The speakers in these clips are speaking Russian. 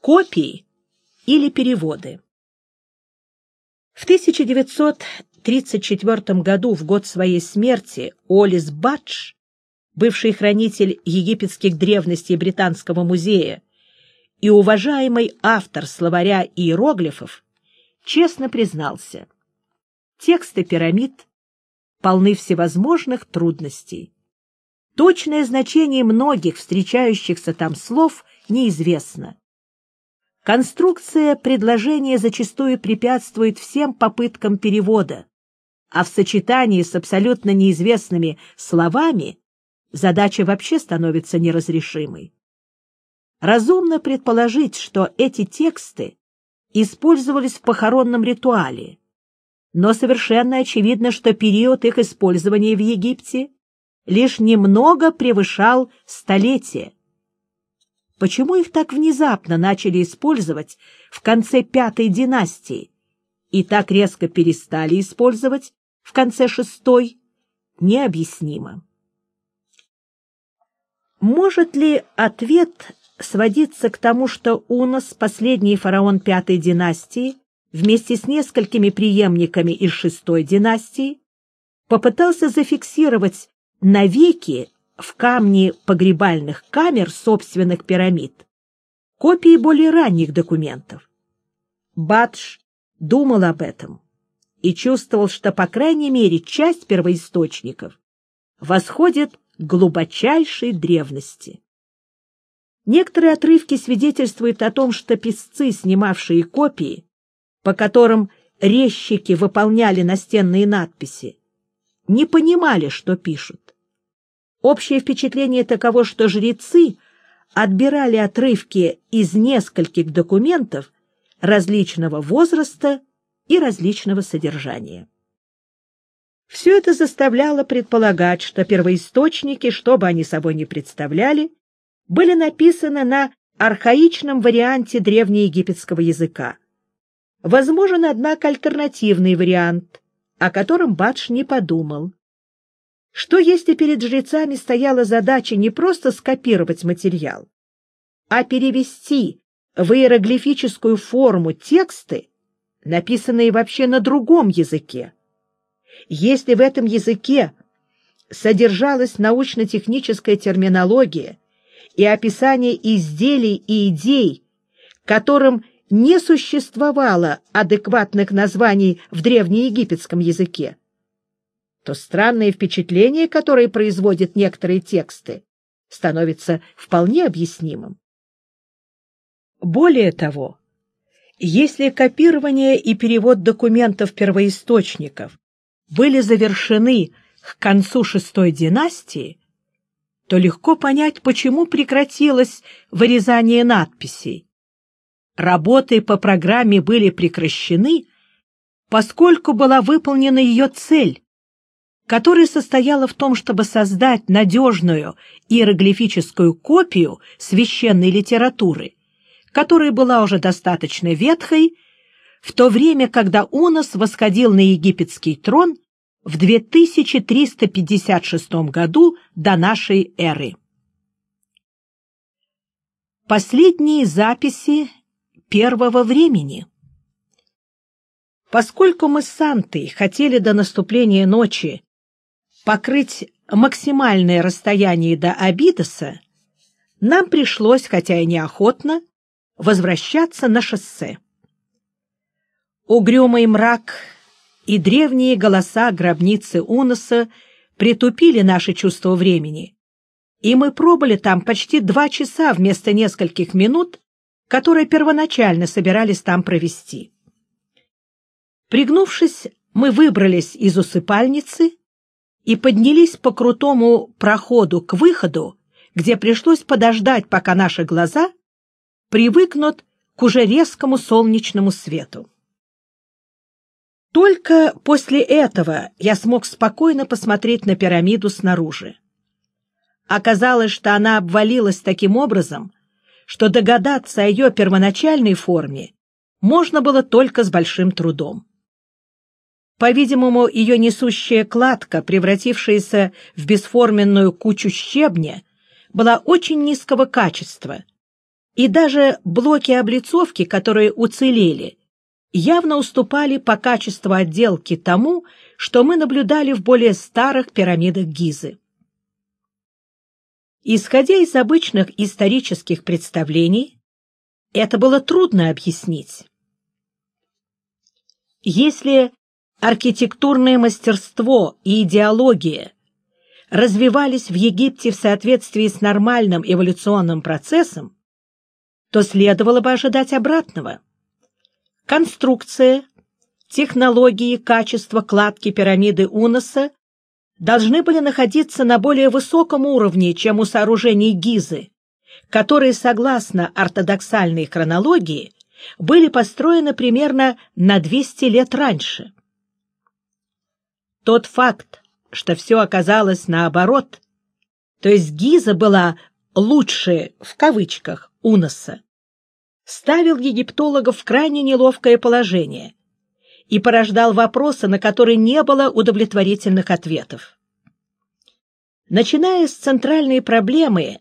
Копии или переводы. В 1934 году, в год своей смерти, Олис Бадж, бывший хранитель египетских древностей Британского музея и уважаемый автор словаря иероглифов, честно признался, тексты пирамид полны всевозможных трудностей. Точное значение многих встречающихся там слов неизвестно. Конструкция предложения зачастую препятствует всем попыткам перевода, а в сочетании с абсолютно неизвестными словами задача вообще становится неразрешимой. Разумно предположить, что эти тексты использовались в похоронном ритуале, но совершенно очевидно, что период их использования в Египте лишь немного превышал столетие. Почему их так внезапно начали использовать в конце пятой династии и так резко перестали использовать в конце шестой, необъяснимо. Может ли ответ сводиться к тому, что Унос, последний фараон пятой династии, вместе с несколькими преемниками из шестой династии, попытался зафиксировать навеки в камне погребальных камер собственных пирамид копии более ранних документов. Бадж думал об этом и чувствовал, что, по крайней мере, часть первоисточников восходит к глубочайшей древности. Некоторые отрывки свидетельствуют о том, что писцы, снимавшие копии, по которым резчики выполняли настенные надписи, не понимали, что пишут. Общее впечатление таково, что жрецы отбирали отрывки из нескольких документов различного возраста и различного содержания. Все это заставляло предполагать, что первоисточники, что бы они собой ни представляли, были написаны на архаичном варианте древнеегипетского языка. Возможен, однако, альтернативный вариант, о котором Бадж не подумал. Что если перед жрецами стояла задача не просто скопировать материал, а перевести в иероглифическую форму тексты, написанные вообще на другом языке? Если в этом языке содержалась научно-техническая терминология и описание изделий и идей, которым не существовало адекватных названий в древнеегипетском языке, то странное впечатление, которое производят некоторые тексты, становится вполне объяснимым. Более того, если копирование и перевод документов первоисточников были завершены к концу шестой династии, то легко понять, почему прекратилось вырезание надписей. Работы по программе были прекращены, поскольку была выполнена ее цель которая состояла в том, чтобы создать надежную иероглифическую копию священной литературы, которая была уже достаточно ветхой, в то время, когда Унос восходил на египетский трон в 2356 году до нашей эры. Последние записи первого времени Поскольку мы с Сантой хотели до наступления ночи покрыть максимальное расстояние до Абидоса, нам пришлось, хотя и неохотно, возвращаться на шоссе. Угрюмый мрак и древние голоса гробницы Уноса притупили наше чувство времени, и мы пробыли там почти два часа вместо нескольких минут, которые первоначально собирались там провести. Пригнувшись, мы выбрались из усыпальницы и поднялись по крутому проходу к выходу, где пришлось подождать, пока наши глаза привыкнут к уже резкому солнечному свету. Только после этого я смог спокойно посмотреть на пирамиду снаружи. Оказалось, что она обвалилась таким образом, что догадаться о ее первоначальной форме можно было только с большим трудом. По-видимому, ее несущая кладка, превратившаяся в бесформенную кучу щебня, была очень низкого качества, и даже блоки облицовки, которые уцелели, явно уступали по качеству отделки тому, что мы наблюдали в более старых пирамидах Гизы. Исходя из обычных исторических представлений, это было трудно объяснить. Если архитектурное мастерство и идеология развивались в Египте в соответствии с нормальным эволюционным процессом, то следовало бы ожидать обратного. Конструкция, технологии, качество кладки пирамиды Уноса должны были находиться на более высоком уровне, чем у сооружений Гизы, которые, согласно ортодоксальной хронологии, были построены примерно на 200 лет раньше. Тот факт, что все оказалось наоборот, то есть Гиза была «лучше» в кавычках Уноса, ставил египтологов в крайне неловкое положение и порождал вопросы, на которые не было удовлетворительных ответов. Начиная с центральной проблемы,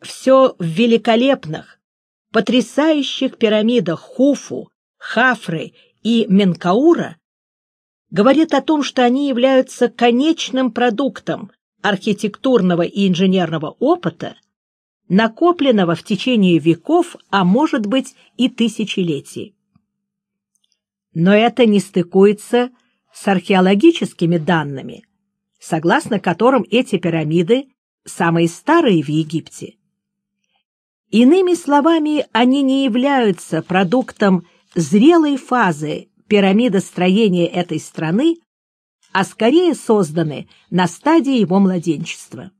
все в великолепных, потрясающих пирамидах Хуфу, Хафры и Менкаура говорит о том, что они являются конечным продуктом архитектурного и инженерного опыта, накопленного в течение веков, а может быть и тысячелетий. Но это не стыкуется с археологическими данными, согласно которым эти пирамиды самые старые в Египте. Иными словами, они не являются продуктом зрелой фазы пирамидостроения этой страны, а скорее созданы на стадии его младенчества.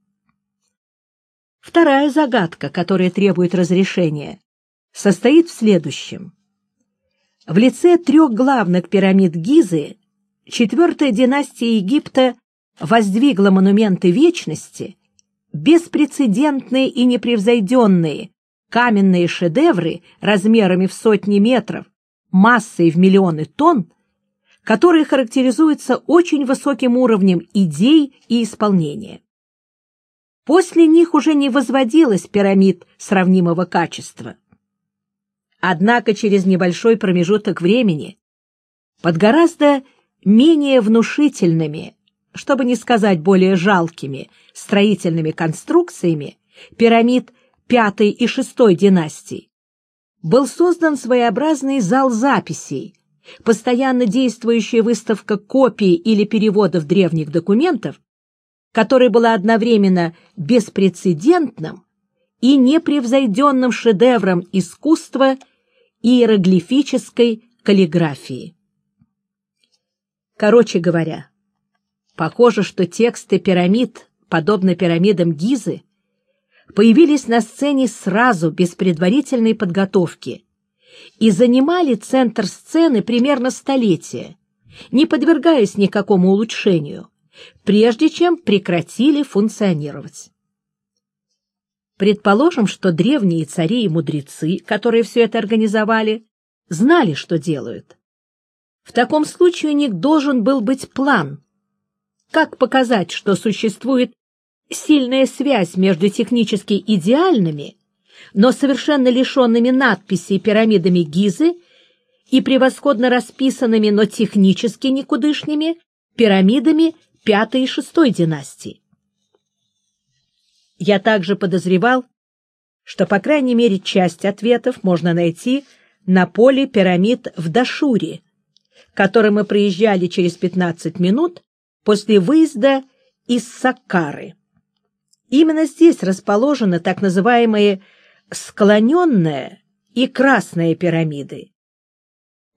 Вторая загадка, которая требует разрешения, состоит в следующем. В лице трех главных пирамид Гизы четвертая династия Египта воздвигла монументы вечности, беспрецедентные и непревзойденные каменные шедевры размерами в сотни метров, массой в миллионы тонн, которые характеризуются очень высоким уровнем идей и исполнения. После них уже не возводилось пирамид сравнимого качества. Однако через небольшой промежуток времени под гораздо менее внушительными, чтобы не сказать более жалкими, строительными конструкциями пирамид пятой и шестой династий был создан своеобразный зал записей, постоянно действующая выставка копий или переводов древних документов, которая была одновременно беспрецедентным и непревзойденным шедевром искусства иероглифической каллиграфии. Короче говоря, похоже, что тексты пирамид, подобно пирамидам Гизы, появились на сцене сразу, без предварительной подготовки, и занимали центр сцены примерно столетие, не подвергаясь никакому улучшению, прежде чем прекратили функционировать. Предположим, что древние цари и мудрецы, которые все это организовали, знали, что делают. В таком случае у них должен был быть план. Как показать, что существует сильная связь между технически идеальными, но совершенно лишенными надписей пирамидами Гизы и превосходно расписанными, но технически никудышными пирамидами пятой и шестой династии. Я также подозревал, что, по крайней мере, часть ответов можно найти на поле пирамид в Дашуре, который мы проезжали через 15 минут после выезда из Саккары. Именно здесь расположены так называемые «склоненная» и «красная пирамиды».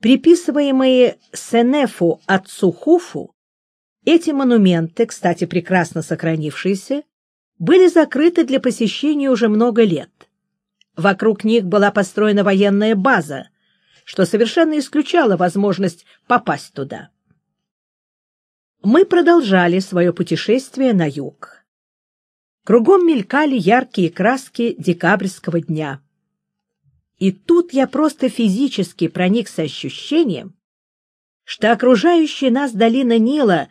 Приписываемые Сенефу отцу Хуфу, эти монументы, кстати, прекрасно сохранившиеся, были закрыты для посещения уже много лет. Вокруг них была построена военная база, что совершенно исключало возможность попасть туда. Мы продолжали свое путешествие на юг. Кругом мелькали яркие краски декабрьского дня. И тут я просто физически проникся ощущением, что окружающая нас долина Нила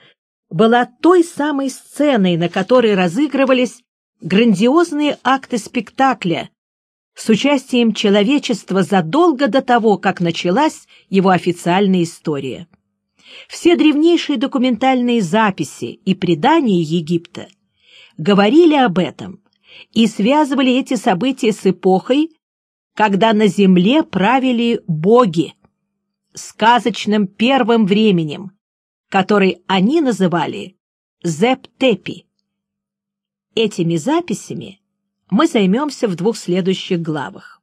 была той самой сценой, на которой разыгрывались грандиозные акты спектакля, с участием человечества задолго до того, как началась его официальная история. Все древнейшие документальные записи и предания Египта говорили об этом и связывали эти события с эпохой, когда на земле правили боги, сказочным первым временем, который они называли Зептепи. Этими записями мы займемся в двух следующих главах.